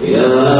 يا